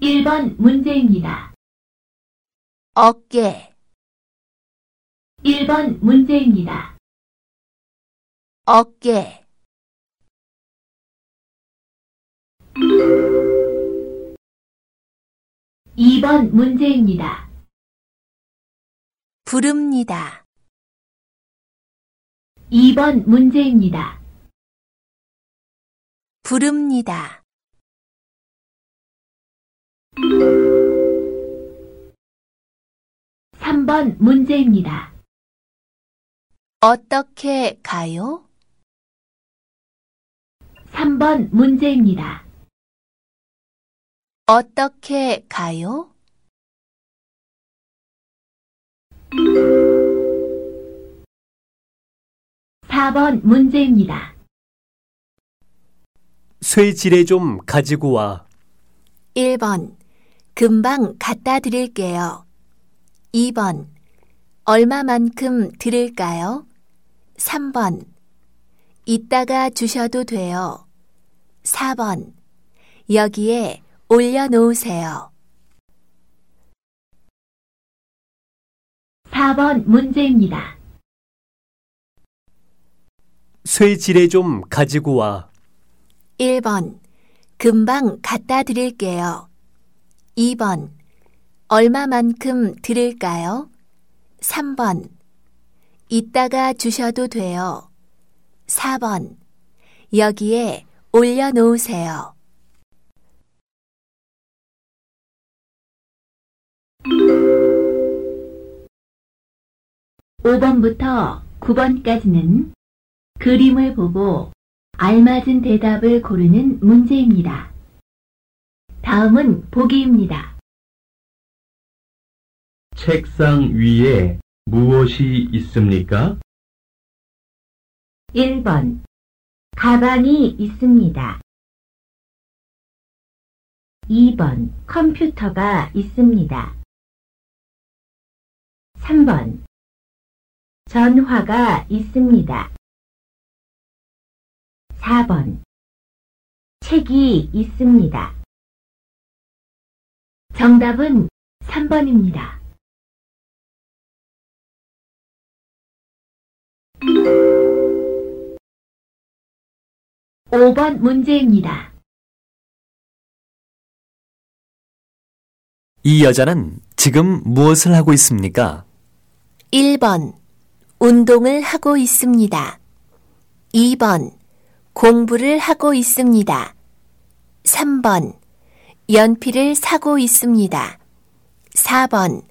1번 문제입니다. 어깨, 1번 문제입니다. 어깨, 2번 문제입니다. 부릅니다. 2번 문제입니다. 부릅니다. 3번 문제입니다. 어떻게 가요? 3번 문제입니다. 어떻게 가요? 4번 문제입니다. 쇠지뢰 좀 가지고 와. 1번. 금방 갖다 드릴게요. 2번. 얼마만큼 드릴까요? 3번. 이따가 주셔도 돼요. 4번. 여기에 올려놓으세요. 4번 문제입니다. 쇠지뢰 좀 가지고 와. 1번. 금방 갖다 드릴게요. 2번. 얼마만큼 드릴까요? 3번. 이따가 주셔도 돼요. 4번. 여기에 올려놓으세요. 5번부터 9번까지는 그림을 보고 알맞은 대답을 고르는 문제입니다. 다음은 보기입니다. 책상 위에 무엇이 있습니까? 1번 가방이 있습니다. 2번 컴퓨터가 있습니다. 3번 전화가 있습니다. 4번 책이 있습니다. 정답은 3번입니다. 5번 문제입니다. 이 여자는 지금 무엇을 하고 있습니까? 1번. 운동을 하고 있습니다. 2번. 공부를 하고 있습니다. 3번. 연필을 사고 있습니다. 4번.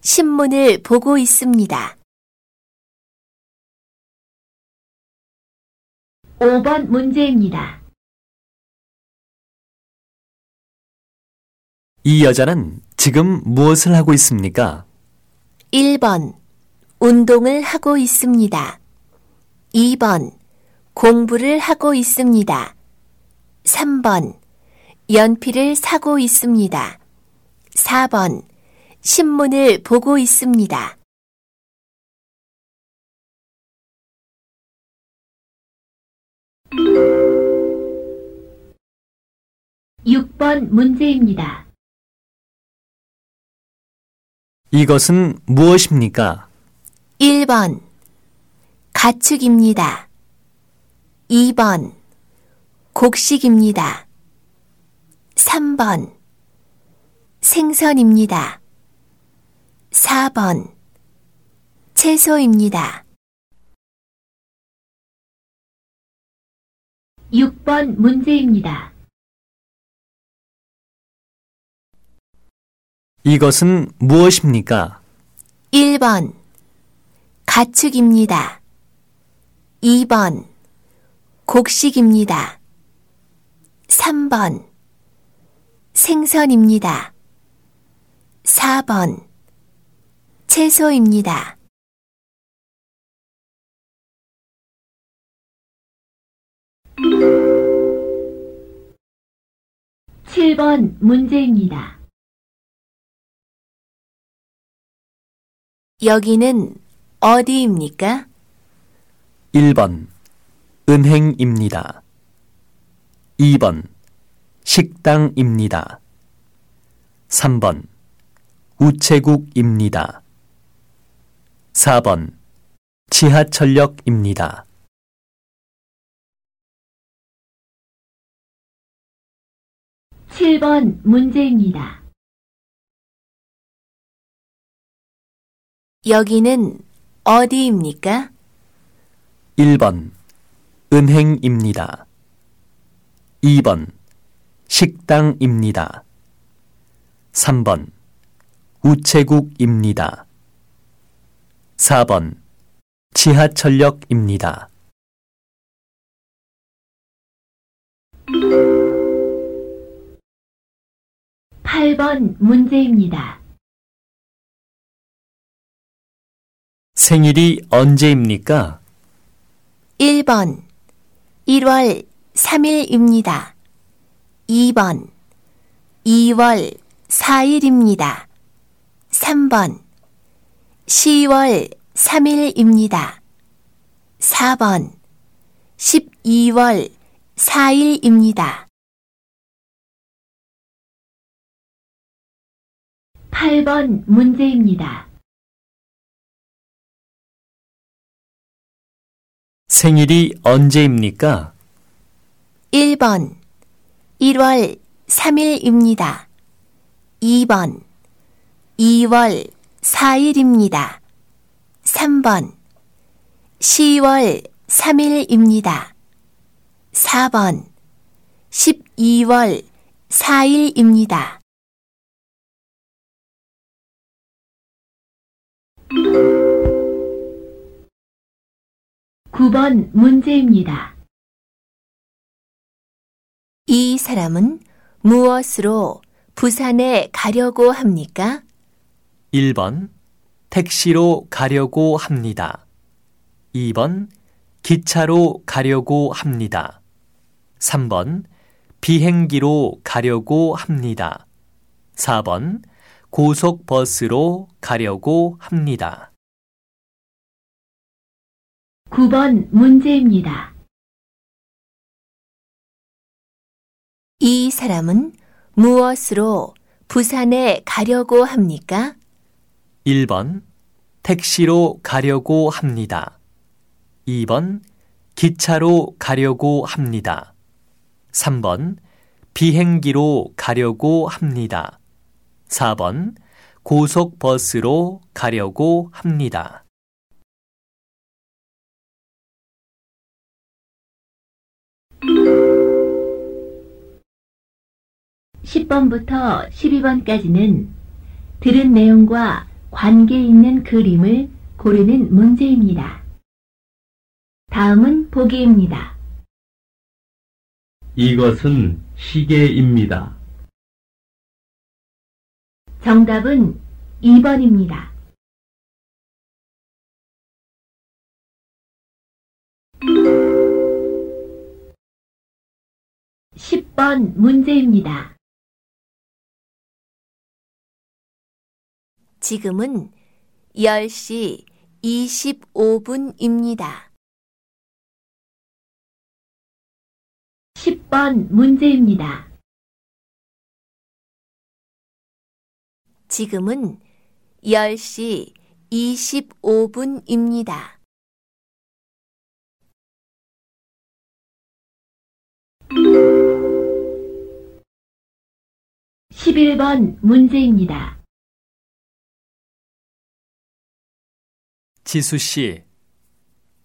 신문을 보고 있습니다. 5번 문제입니다. 이 여자는 지금 무엇을 하고 있습니까? 1번. 운동을 하고 있습니다. 2번. 공부를 하고 있습니다. 3번. 연필을 사고 있습니다. 4번. 신문을 보고 있습니다. 6번 문제입니다. 이것은 무엇입니까? 1번. 가축입니다. 2번. 곡식입니다. 3번. 생선입니다. 4번. 채소입니다. 6번 문제입니다. 이것은 무엇입니까? 1번. 가축입니다. 2번. 곡식입니다. 3번 생선입니다. 4번 채소입니다. 7번 문제입니다. 여기는 어디입니까? 1번 은행입니다. 2번 식당입니다. 3번 우체국입니다. 4번 지하철역입니다. 7번 문제입니다. 여기는 어디입니까? 1번 은행입니다. 2번 식당입니다. 3번 우체국입니다. 4번 지하철역입니다. 8번 문제입니다. 생일이 언제입니까? 1번 1월 3일입니다. 2번 2월 4일입니다. 3번 10월 3일입니다. 4번 12월 4일입니다. 8번 문제입니다. 생일이 언제입니까? 1번 1월 3일입니다. 2번 2월 4일입니다. 3번 10월 3일입니다. 4번 12월 4일입니다. 9번 문제입니다. 이 사람은 무엇으로 부산에 가려고 합니까? 1번 택시로 가려고 합니다. 2번 기차로 가려고 합니다. 3번 비행기로 가려고 합니다. 4번 고속버스로 가려고 합니다. 9번 문제입니다. 이 사람은 무엇으로 부산에 가려고 합니까? 1번 택시로 가려고 합니다. 2번 기차로 가려고 합니다. 3번 비행기로 가려고 합니다. 4번 고속버스로 가려고 합니다. 10번부터 12번까지는 들은 내용과 관계 있는 그림을 고르는 문제입니다. 다음은 보기입니다. 이것은 시계입니다. 정답은 2번입니다. (10번) 문제입니다. 지금은 10시 25분입니다. 10번 문제입니다. 지금은 10시 25분입니다. 11번 문제입니다. 지수 씨,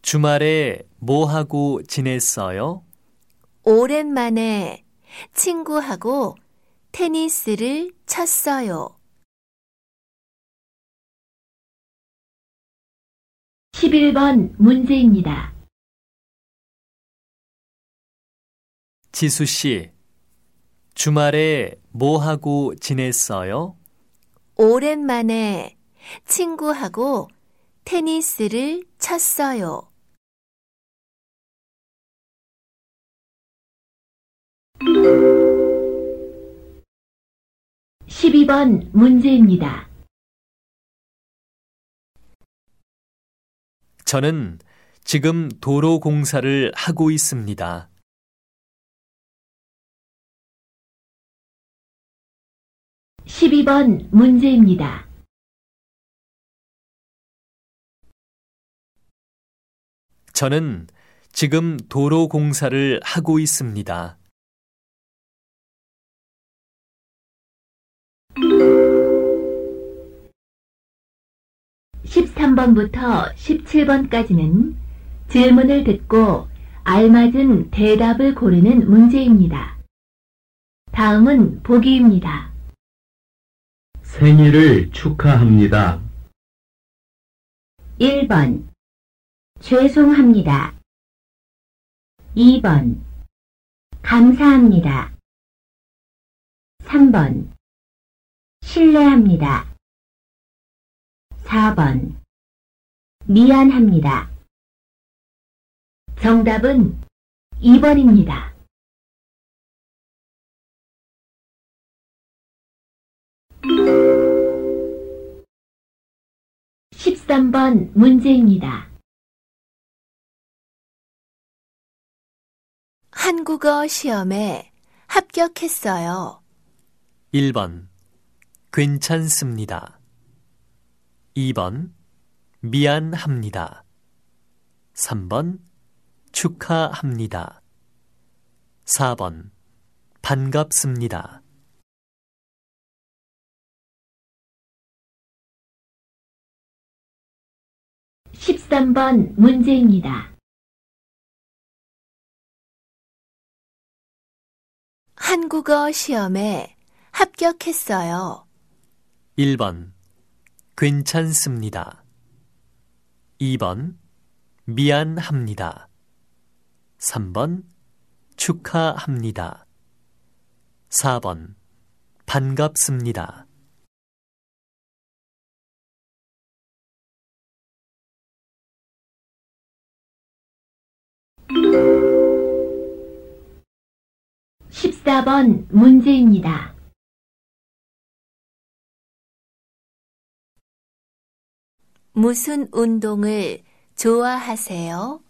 주말에 뭐 하고 지냈어요? 오랜만에 친구하고 테니스를 쳤어요. 11번 문제입니다. 지수 씨, 주말에 뭐 하고 지냈어요? 오랜만에 친구하고 테니스를 쳤어요. 십이 번 문제입니다. 저는 지금 도로 공사를 하고 있습니다. 십이 번 문제입니다. 저는 지금 도로 공사를 하고 있습니다. 십삼 번부터 십칠 번까지는 질문을 듣고 알맞은 대답을 고르는 문제입니다. 다음은 보기입니다. 생일을 축하합니다. 1번 죄송합니다. 2번 감사합니다. 3번 신뢰합니다. 4번 미안합니다. 정답은 2번입니다. 십삼 번 문제입니다. 한국어 시험에 합격했어요. 1번 괜찮습니다. 2번 미안합니다. 3번 축하합니다. 4번 반갑습니다. 십삼 번 문제입니다. 한국어 시험에 합격했어요. 1번 괜찮습니다. 2번 미안합니다. 3번 축하합니다. 4번 반갑습니다. 십사 번 문제입니다. 무슨 운동을 좋아하세요?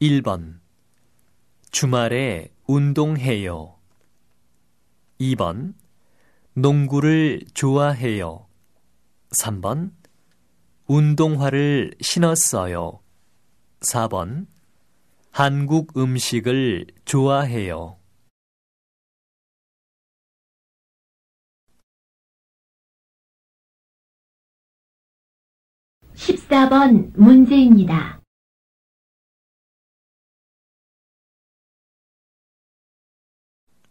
1번 주말에 운동해요. 2번 농구를 좋아해요. 3번 운동화를 신었어요. 4번 한국 음식을 좋아해요. 십사 번 문제입니다.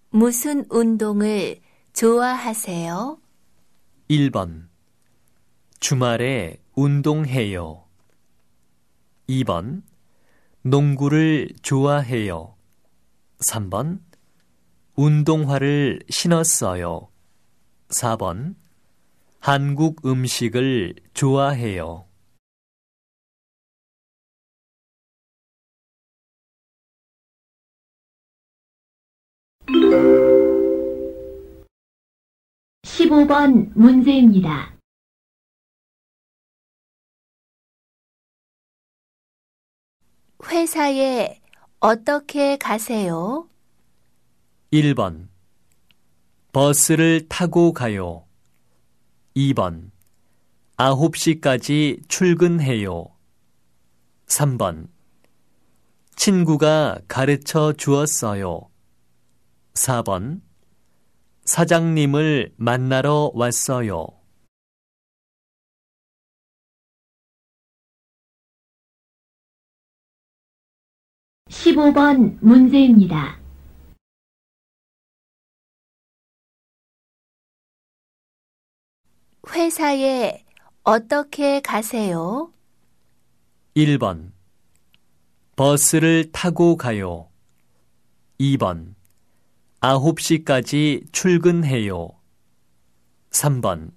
무슨 운동을 좋아하세요? 1번 주말에 운동해요. 2번 농구를 좋아해요. 3번 운동화를 신었어요. 4번 한국 음식을 좋아해요. 십오 번 문제입니다. 회사에 어떻게 가세요? 1번 버스를 타고 가요. 2번 9시까지 출근해요. 3번 친구가 가르쳐 주었어요. 4번 사장님을 만나러 왔어요. 십오 번 문제입니다. 회사에 어떻게 가세요? 1번 버스를 타고 가요. 2번 9시까지 출근해요. 3번.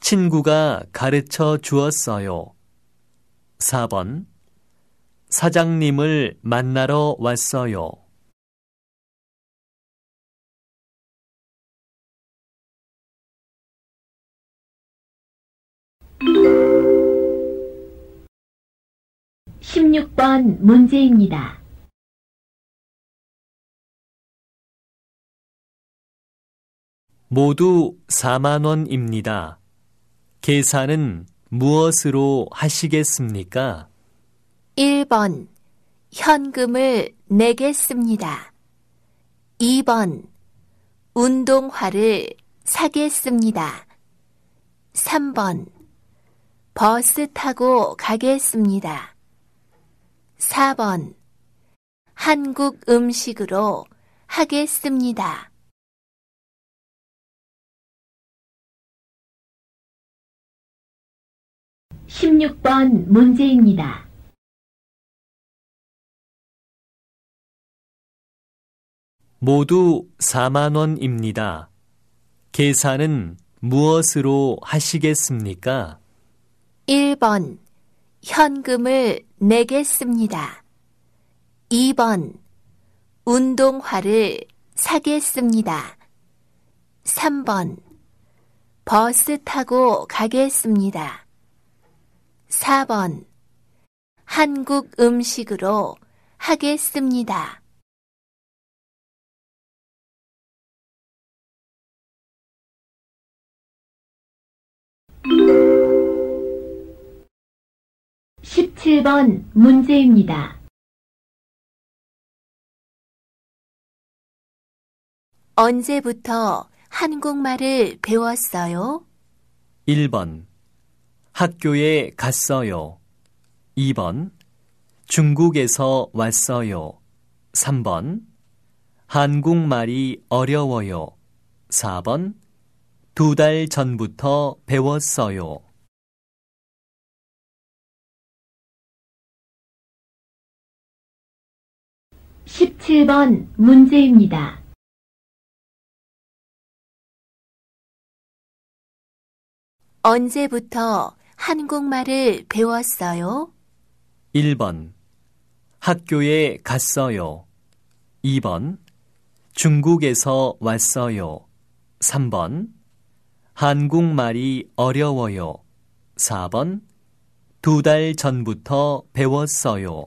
친구가 가르쳐 주었어요. 4번. 사장님을 만나러 왔어요. 십육 번 문제입니다. 모두 4만 원입니다. 계산은 무엇으로 하시겠습니까? 1번 현금을 내겠습니다. 2번 운동화를 사겠습니다. 3번 버스 타고 가겠습니다. 4번 한국 음식으로 하겠습니다. 십육 번 문제입니다. 모두 4만 원입니다. 계산은 무엇으로 하시겠습니까? 1번 현금을 내겠습니다. 2번 운동화를 사겠습니다. 3번 버스 타고 가겠습니다. 4번 한국 음식으로 하겠습니다. 십칠 번 문제입니다. 언제부터 한국말을 배웠어요? 1번. 학교에 갔어요. 2번. 중국에서 왔어요. 3번. 한국말이 어려워요. 4번. 두 달 전부터 배웠어요. 십칠 번 문제입니다. 언제부터 한국말을 배웠어요? 1번. 학교에 갔어요. 2번. 중국에서 왔어요. 3번. 한국말이 어려워요. 4번. 두 달 전부터 배웠어요.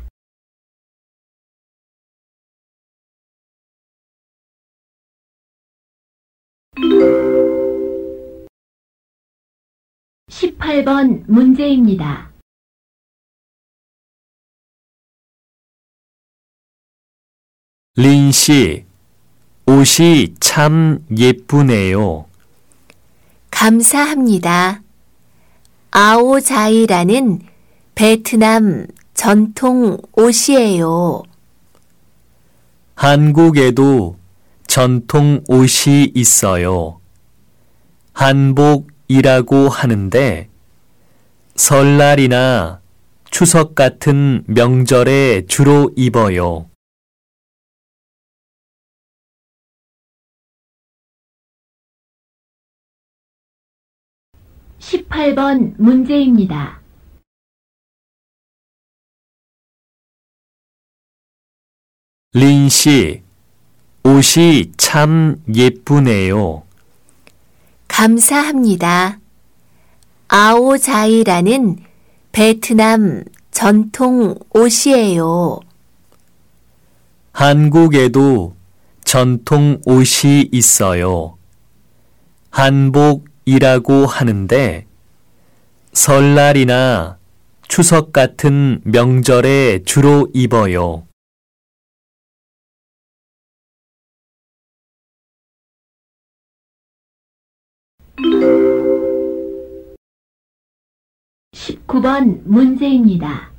십팔 번 문제입니다. 린 씨, 옷이 참 예쁘네요. 감사합니다. 아오자이라는 베트남 전통 옷이에요. 한국에도 전통 옷이 있어요. 한복이라고 하는데 설날이나 추석 같은 명절에 주로 입어요. 십팔 번 문제입니다. 린 씨, 옷이 참 예쁘네요. 감사합니다. 아오자이라는 베트남 전통 옷이에요. 한국에도 전통 옷이 있어요. 한복이라고 하는데 설날이나 추석 같은 명절에 주로 입어요. 십구 번 문제입니다.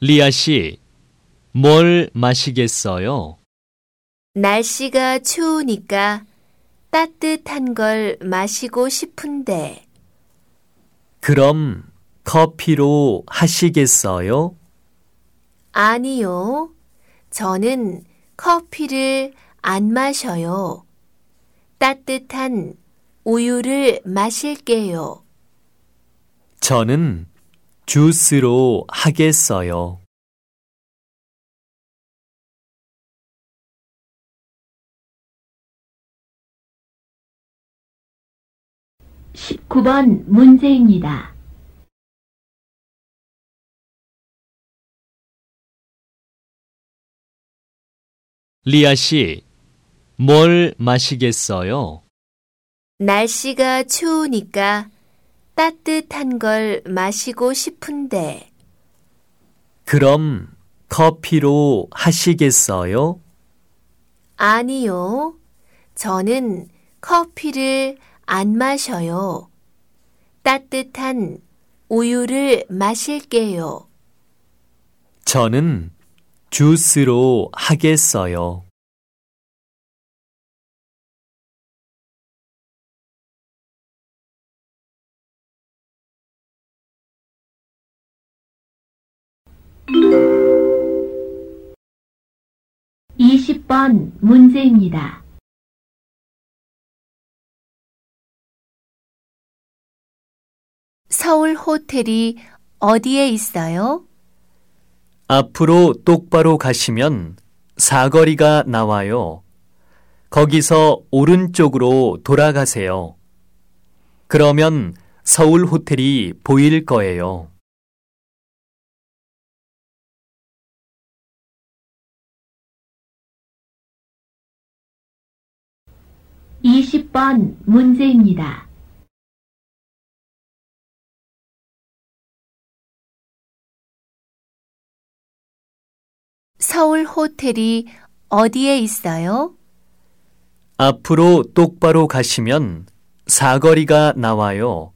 리아 씨, 뭘 마시겠어요? 날씨가 추우니까 따뜻한 걸 마시고 싶은데 그럼 커피로 하시겠어요? 아니요. 저는 커피를 안 마셔요. 따뜻한 우유를 마실게요. 저는 주스로 하겠어요. 십구 번 문제입니다. 리아 씨, 뭘 마시겠어요? 날씨가 추우니까 따뜻한 걸 마시고 싶은데 그럼 커피로 하시겠어요? 아니요. 저는 커피를 안 마셔요. 따뜻한 우유를 마실게요. 저는 주스로 하겠어요. 이십 번 문제입니다. 서울 호텔이 어디에 있어요? 앞으로 똑바로 가시면 사거리가 나와요. 거기서 오른쪽으로 돌아가세요. 그러면 서울 호텔이 보일 거예요. 이십 번 문제입니다. 서울 호텔이 어디에 있어요? 앞으로 똑바로 가시면 사거리가 나와요.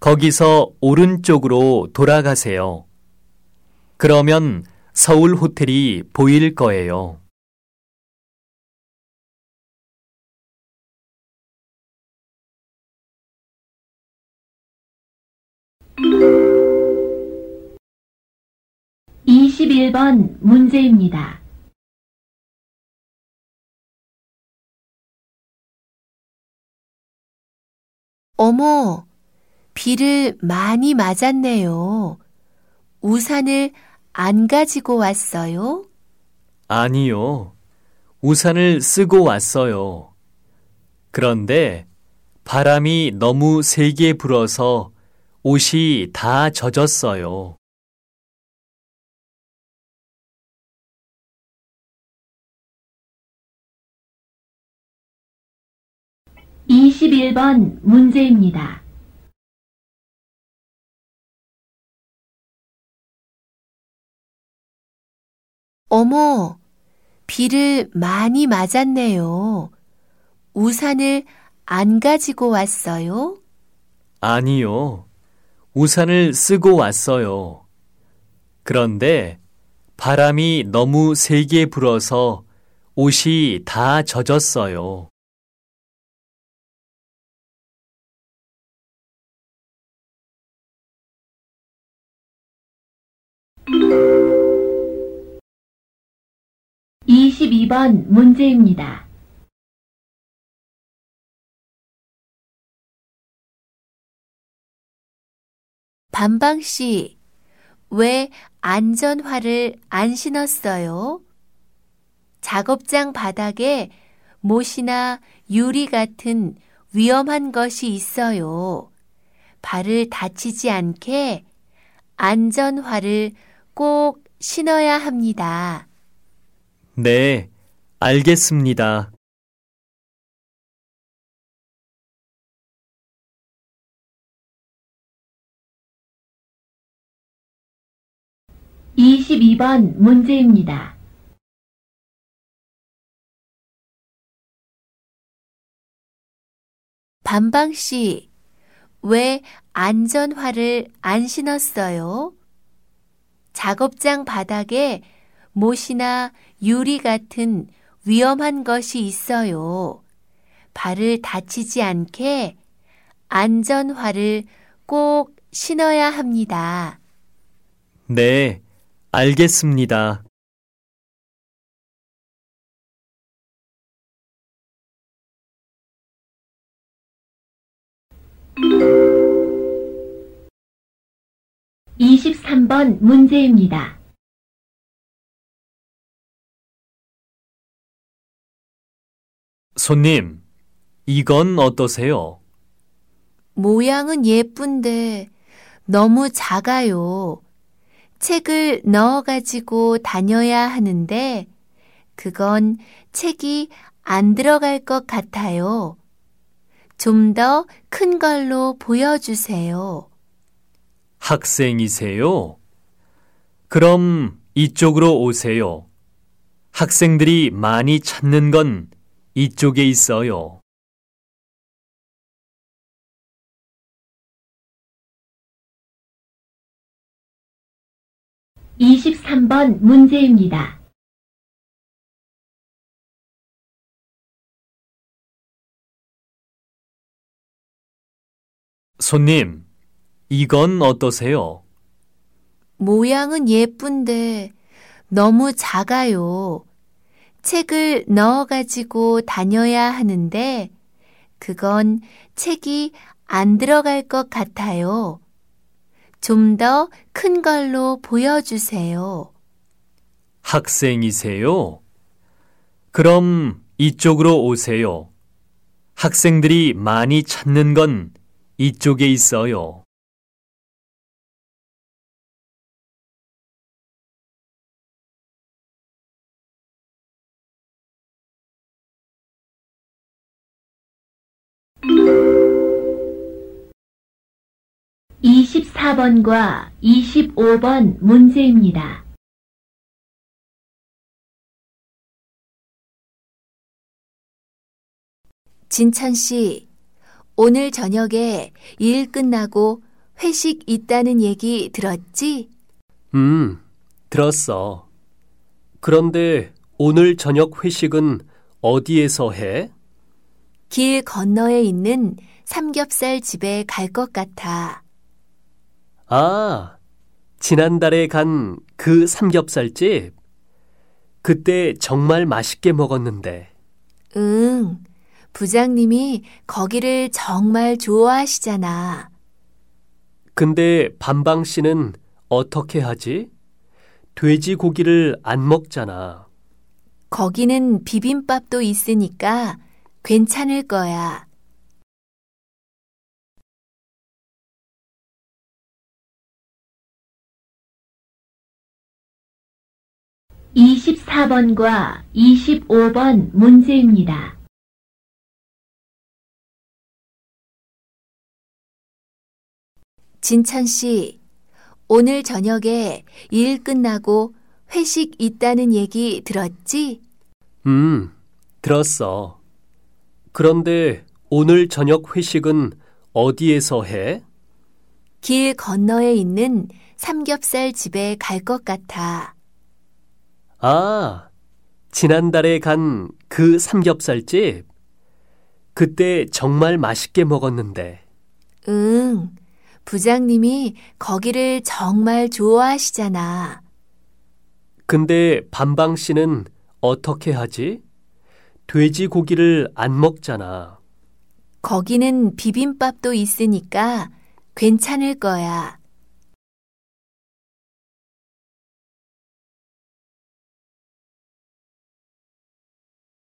거기서 오른쪽으로 돌아가세요. 그러면 서울 호텔이 보일 거예요. 이십일 번 문제입니다. 어머, 비를 많이 맞았네요. 우산을 안 가지고 왔어요? 아니요. 우산을 쓰고 왔어요. 그런데 바람이 너무 세게 불어서 옷이 다 젖었어요. 이십일 번 문제입니다. 어머, 비를 많이 맞았네요. 우산을 안 가지고 왔어요? 아니요. 우산을 쓰고 왔어요. 그런데 바람이 너무 세게 불어서 옷이 다 젖었어요. 이십이 번 문제입니다. 반방 씨, 왜 안전화를 안 신었어요? 작업장 바닥에 못이나 유리 같은 위험한 것이 있어요. 발을 다치지 않게 안전화를 꼭 신어야 합니다. 네, 알겠습니다. 이십이 번 문제입니다. 반방 씨, 왜 안전화를 안 신었어요? 작업장 바닥에 못이나 유리 같은 위험한 것이 있어요. 발을 다치지 않게 안전화를 꼭 신어야 합니다. 네, 알겠습니다. 이십삼 번 문제입니다. 손님, 이건 어떠세요? 모양은 예쁜데 너무 작아요. 책을 넣어가지고 다녀야 하는데 그건 책이 안 들어갈 것 같아요. 좀 더 큰 걸로 보여주세요. 학생이세요? 그럼 이쪽으로 오세요. 학생들이 많이 찾는 건 이쪽에 있어요. 이십삼 번 문제입니다. 손님, 이건 어떠세요? 모양은 예쁜데 너무 작아요. 책을 넣어 가지고 다녀야 하는데 그건 책이 안 들어갈 것 같아요. 좀 더 큰 걸로 보여주세요. 학생이세요? 그럼 이쪽으로 오세요. 학생들이 많이 찾는 건 이쪽에 있어요. 이십사 번과 이십오 번 문제입니다. 진천 씨, 오늘 저녁에 일 끝나고 회식 있다는 얘기 들었지? 음, 들었어. 그런데 오늘 저녁 회식은 어디에서 해? 길 건너에 있는 삼겹살 집에 갈 것 같아. 아, 지난달에 간 그 삼겹살집? 그때 정말 맛있게 먹었는데. 응, 부장님이 거기를 정말 좋아하시잖아. 근데 반방 씨는 어떻게 하지? 돼지고기를 안 먹잖아. 거기는 비빔밥도 있으니까 괜찮을 거야. 이십사 번과 이십오 번 문제입니다. 진천 씨, 오늘 저녁에 일 끝나고 회식 있다는 얘기 들었지? 음, 들었어. 그런데 오늘 저녁 회식은 어디에서 해? 길 건너에 있는 삼겹살 집에 갈 것 같아. 아, 지난달에 간 그 삼겹살집? 그때 정말 맛있게 먹었는데. 응, 부장님이 거기를 정말 좋아하시잖아. 근데 반방 씨는 어떻게 하지? 돼지고기를 안 먹잖아. 거기는 비빔밥도 있으니까 괜찮을 거야.